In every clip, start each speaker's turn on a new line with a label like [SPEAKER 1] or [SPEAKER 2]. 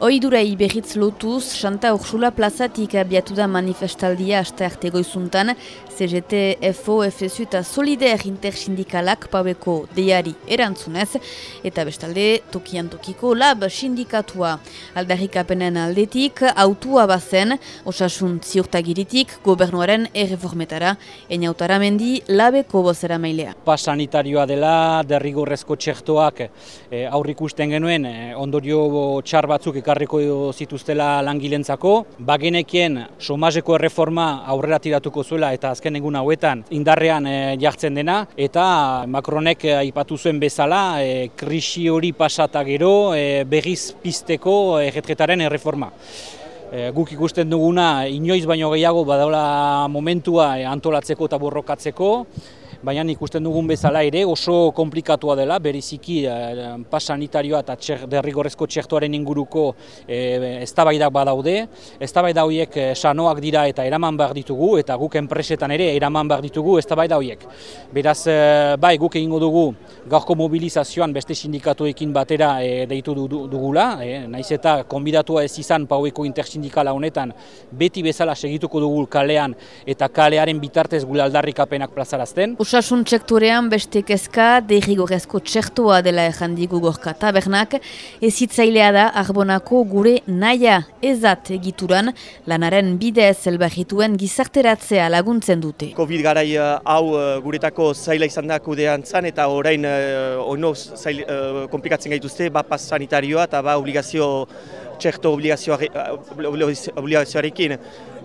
[SPEAKER 1] Oidurei berriz lotuz, Santa Ursula plazatik abiatu da manifestaldia aste arte goizuntan, CGT, FO, FSU eta Solider intersindikalak pabeko deiari erantzunez, eta bestalde tokian tokiko lab sindikatua. Aldarrikapenen aldetik, autua bazen, osasun ziurtagiritik, gobernuaren erreformetara, eniautara mendi labeko bozera mailea.
[SPEAKER 2] Pas sanitarioa dela, derrigorrezko txertoak e, aurrikusten genuen, e, ondorio txar batzuk ekarriko zituztela langilentzako. Bagenekien somazeko erreforma aurrera tiratuko zuela eta azken egun hauetan indarrean e, jartzen dena. Eta Macronek e, aipatu zuen bezala, e, krisi hori pasata gero e, berriz pizteko erretretaren erreforma. E, guk ikusten duguna inoiz baino gehiago badaula momentua antolatzeko eta borrokatzeko baina ikusten dugun bezala ere oso komplikatua dela, beriziki eh, pas sanitarioa eta txer, derrigorrezko txertuaren inguruko eh, eztabaidak badaude. Eztabaida horiek eh, sanoak dira eta eraman behar ditugu, eta guk enpresetan ere eraman behar ditugu eztabaida horiek. Beraz, bai, guk egingo dugu gaurko mobilizazioan beste sindikatuekin batera eh, deitu dugula, eh, naiz eta konbidatua ez izan paueko intersindikala honetan, beti bezala segituko dugu kalean eta kalearen bitartez gula aldarrikapenak plazarazten.
[SPEAKER 1] Osasun txektorean beste kezka derrigorezko txertoa dela errandigu gorka tabernak, ezitzailea da arbonako gure naia ezat egituran, lanaren bidez elbarrituen gizarteratzea laguntzen dute.
[SPEAKER 3] Covid garai eh, hau eh, guretako zaila izan da kudean zan eta orain uh, ono zail, komplikatzen gaituzte, ba pas sanitarioa eta ba obligazio txerto obligazioarekin.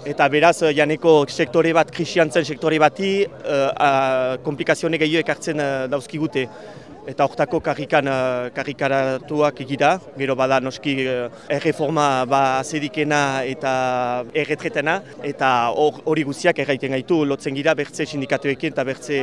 [SPEAKER 3] Eta beraz, janeko sektore bat, krisian zen sektore bati, uh, komplikazionek gehiago ekartzen uh, dauzkigute eta hortako karrikan uh, karrikaratuak egira, gero bada noski uh, erreforma ba azedikena eta erretretena, eta hori guziak erraiten gaitu, lotzen gira bertze sindikatuekin eta bertze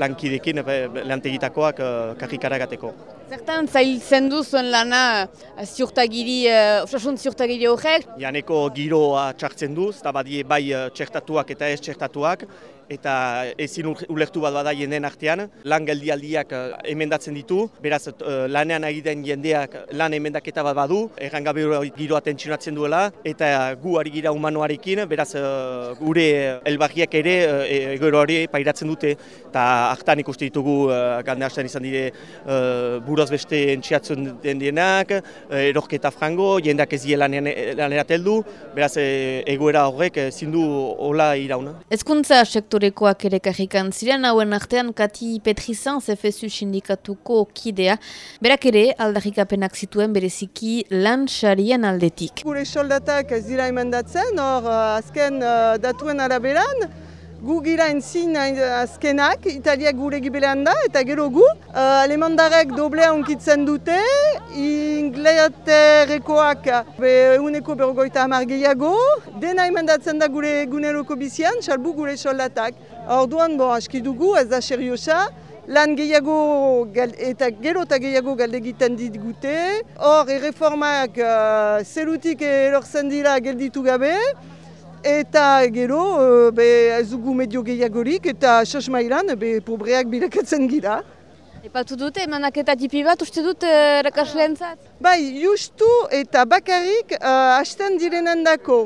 [SPEAKER 3] lankidekin lantegitakoak karrikaragateko.
[SPEAKER 4] Zertan zailtzen duzuen lana ziurtagiri, osasun ziurtagiri horrek?
[SPEAKER 3] Janeko giroa txartzen duz, eta badie bai txertatuak eta ez txertatuak, eta ezin ulertu bat bada jendeen artean. Lan geldialdiak emendatzen ditu, beraz lanean egiten jendeak lan emendaketa bat badu, errangabe giroa tentsionatzen duela, eta gu ari gira humanoarekin, beraz gure elbarriak ere egoro hori pairatzen dute, eta hartan ikuste ditugu gande hasten izan dire buroz beste entxiatzen den dienak, erorketa frango, jendeak ez die lanera teldu, beraz egoera horrek zindu hola irauna.
[SPEAKER 1] Ezkuntza sektorekoak ere karrikan ziren hauen artean Kati Petrizan zefezu sindikatuko kidea. Berak ere aldarrikapenak zituen bereziki lan sarien aldetik.
[SPEAKER 5] Gure soldatak ez dira emendatzen, hor azken uh, datuen araberan, gu gira entzin azkenak, Italiak gure gibelan da, eta gero gu, uh, alemandarek doblea unkitzen dute, ingleaterrekoak eguneko berrogoita hamar gehiago, dena emendatzen da gure eguneroko bizian, salbu gure soldatak. Orduan, bo, aski dugu, ez da seriosa, lan gehiago eta gero eta gehiago galde egiten ditgute, hor erreformak uh, zerutik erortzen dira gelditu gabe, eta gero uh, be, ez dugu medio gehiagorik eta sasmailan be, pobreak bilakatzen gira.
[SPEAKER 4] Epatu dute, emanaketa tipi bat uste dut erakasleentzat?
[SPEAKER 5] Bai, justu eta bakarrik uh, hasten direnen dako.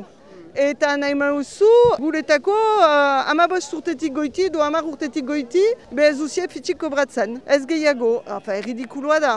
[SPEAKER 5] Eta nahi mauzu, guretako uh, amabost urtetik goiti edo amar urtetik goiti, behaz usia fitxik kobratzen. Ez gehiago, erridikuloa da.